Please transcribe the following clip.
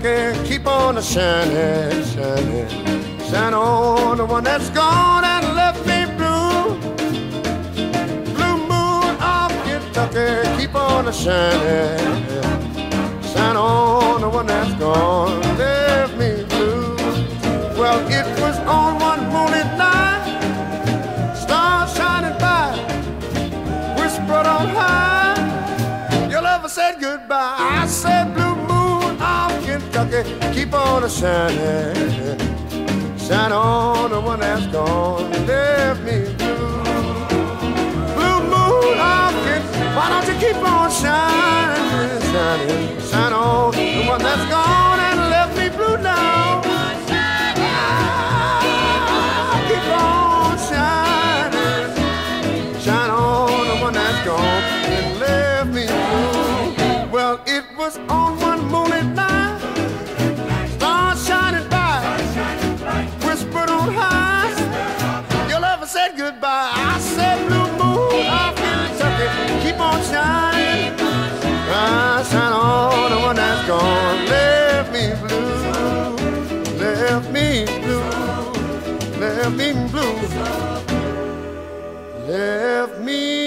Keep on a shining, shining. Shine on the one that's gone and left me blue. Blue moon of Kentucky, keep on a shining. Shine on the one that's gone, left me blue. Well, it was on one moonlit night, stars shining by, whispered on high. Your lover said goodbye. I said Kentucky, keep on shining. Shine on the one that's gone, and left me blue. Blue moon of why don't you keep on shining, shining, shine on the one that's gone and left me blue now. Keep on shining, shine on the one that's gone and left me blue. Well, it was on one moonlit night, left me blue, left me